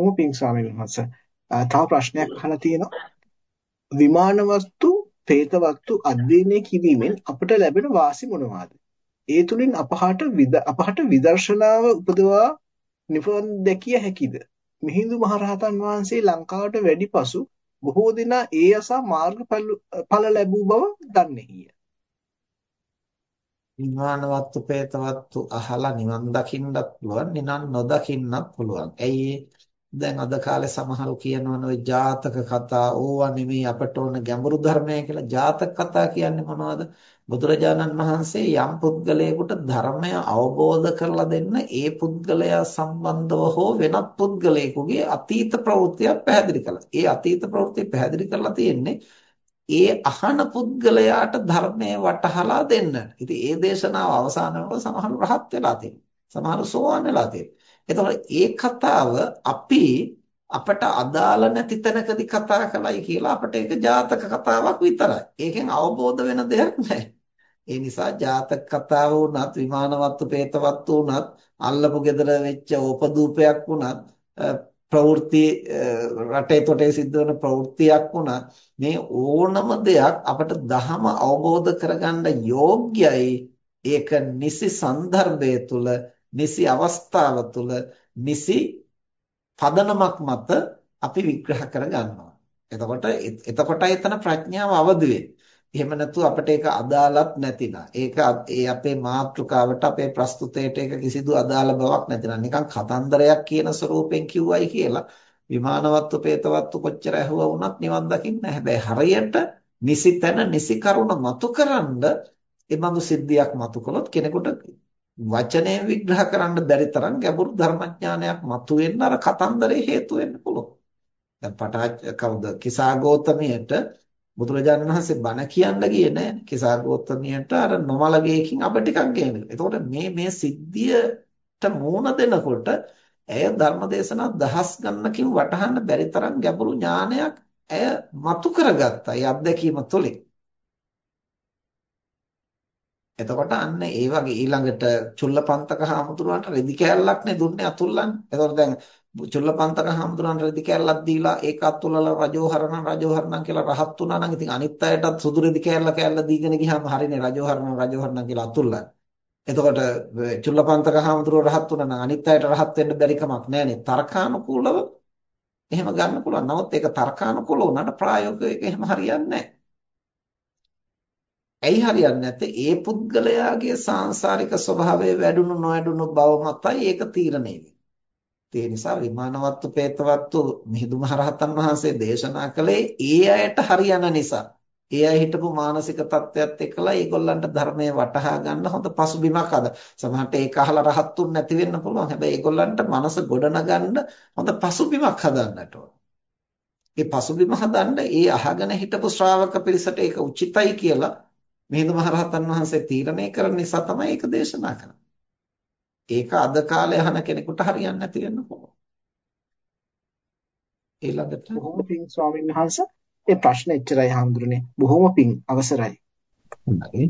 බොහොම පිං ස්වාමීන් වහන්සේ. තව ප්‍රශ්නයක් අහලා තියෙනවා. විමාන වස්තු, പ്രേත වස්තු අධ්‍යයනය කිරීමෙන් අපට ලැබෙන වාසි මොනවාද? ඒ තුලින් අපහාට අපහාට විදර්ශනාව උපදවා නිවන් දැකිය හැකිද? මිහිඳු මහරහතන් වහන්සේ ලංකාවට වැඩි පසු බොහෝ දෙනා ඒ අසා මාර්ගඵල ලැබූ බව දන්නේය. නිවනවත් ප්‍රේතවත් අහලා නිවන් දකින්නත් පුළුවන් නිවන් නොදකින්නත් පුළුවන්. ඇයි දැන් අද කාලේ සමහරු කියනවනේ ওই ජාතක කතා ඕවා නෙමෙයි අපට ඕන ගැඹුරු ධර්මය කියලා. ජාතක කතා කියන්නේ මොනවද? බුදුරජාණන් වහන්සේ යම් පුද්ගලයෙකුට ධර්මය අවබෝධ කරලා දෙන්න ඒ පුද්ගලයා සම්බන්ධව හෝ වෙනත් පුද්ගලයෙකුගේ අතීත ප්‍රවෘත්තියක් පැහැදිලි කළා. ඒ අතීත ප්‍රවෘත්තිය පැහැදිලි කරලා තියෙන්නේ ඒ අහන පුද්ගලයාට ධර්මයේ වටහලා දෙන්න. ඉතින් ඒ දේශනාව අවසාන වෙනකොට සමහර රහත් වෙලා තියෙනවා. සමහර සෝවාන් වෙලා තියෙනවා. එතකොට ඒ කතාව අපි අපට අදාළ නැති තැනකදී කතා කළයි කියලා අපට ඒක ජාතක කතාවක් විතරයි. ඒකෙන් අවබෝධ වෙන දෙයක් නැහැ. ඒ නිසා ජාතක කතාව වුණත් විමානවත්තු പ്രേතවත්තු වුණත් අල්ලපු gedara වෙච්ච ඕපදූපයක් වුණත් ප්‍රවෘත්ති රටේ තොටේ සිද්ධ වෙන ප්‍රවෘත්තියක් වුණත් මේ ඕනම දෙයක් අපට දහම අවබෝධ කරගන්න යෝග්‍යයි ඒක නිසි සන්දර්භය තුල නිසි අවස්ථාව තුල නිසි පදනමක් මත අපි විග්‍රහ කරගන්නවා. එතකොට එතකොටයි එතන ප්‍රඥාව අවදි වෙන්නේ. එහෙම නැතු අපිට ඒක අදාළත් නැතිනම් ඒක ඒ අපේ මාතෘකාවට අපේ ප්‍රස්තුතයට ඒක කිසිදු අදාළ බවක් නැතිනම් නිකන් කතන්දරයක් කියන ස්වරූපෙන් කිව්වයි කියලා විමානවත්තු පේතවත්තු කොච්චර ඇහුවා වුණත් නිවන් දකින්න හැබැයි හරියට නිසි තැන නිසි කරුණ මතුකරනද ඒ බඳු සිද්ධියක් මතු කළොත් කෙනෙකුට වචනයෙන් විග්‍රහ කරන්න බැරි තරම් ගැඹුරු ධර්මඥානයක් මතුවෙන්න අර කතන්දරේ හේතු වෙන්න පුළුවන්. දැන් පටාච කවුද කිසాగෝතමියට බුදුරජාණන් වහන්සේ බණ කියන්න ගියේ නෑ. කිසాగෝතමියට අර නොමලගේකින් අප ටිකක් ගේනවා. එතකොට මේ මේ සිද්ධියට මූණ දෙනකොට ඇය ධර්මදේශනා දහස් ගණනකින් වටහන්න බැරි තරම් ගැඹුරු ඥානයක් ඇය මතු කරගත්තා. ඒ අත්දැකීම තුළින්. එතකොට අන්න ඒ වගේ ඊළඟට චුල්ලපන්තක හාමුදුරුවන්ට රෙදි කෑල්ලක් නේ දුන්නේ අතුල්ලන්නේ. එතකොට දැන් චුල්ලපන්තක හාමුදුරුවන්ට රෙදි කෑල්ලක් දීලා ඒක අතුල්ලලා රජෝහරණ රජෝහරණ කියලා රහත් වුණා නම් ඉතින් අනිත් අයටත් සුදු රෙදි කෑල්ල කෑල්ල දීගෙන ගියාම හරිනේ රජෝහරණ රජෝහරණ කියලා අතුල්ලන්නේ. එතකොට චුල්ලපන්තක හාමුදුරුවෝ රහත් වුණා නම් අනිත් අයට රහත් වෙන්න බැරි කමක් නැහැනේ. තර්කානුකූලව එහෙම ගන්න පුළුවන්. නමුත් ඒක තර්කානුකූල වුණාට ප්‍රායෝගිකව එහෙම හරියන්නේ නැහැ. ඇයි හරියන්නේ නැත්තේ? ඒ පුද්ගලයාගේ සාංශාරික ස්වභාවය වැඩුණු නොවැඩුණු බව මතයි ඒක තීරණය වෙන්නේ. ඒ නිසා විමානවත්තු പ്രേතවත්තු මිහිඳු මහරහතන් වහන්සේ දේශනා කළේ ඒ අයට හරියන නිසා. ඒ අය හිටපු මානසික තත්ත්වයක් එක්කලා ඒගොල්ලන්ට ධර්මයේ වටහා ගන්න හොඳ පසුබිමක් අද. සමහරට ඒක අහලා රහත්තුන් නැති වෙන්න පුළුවන්. හැබැයි ඒගොල්ලන්ට මනස ගොඩනගන්න හොඳ පසුබිමක් හදන්නට ඕන. ඒ පසුබිම හදන්න ඒ අහගෙන හිටපු ශ්‍රාවක පිරිසට ඒක උචිතයි කියලා මිහිඳු මහරහතන් වහන්සේ තීරණය කරන නිසා තමයි ඒක දේශනා කරන්නේ. ඒක අද කාලේ අහන කෙනෙකුට හරියන්නේ නැති වෙන්න පුළුවන්. ඊළඟට බොහොම පිං ස්වාමීන් වහන්සේ ඒ ප්‍රශ්න එච්චරයි හඳුරන්නේ. බොහොම පිං අවසරයි. හොඳයි.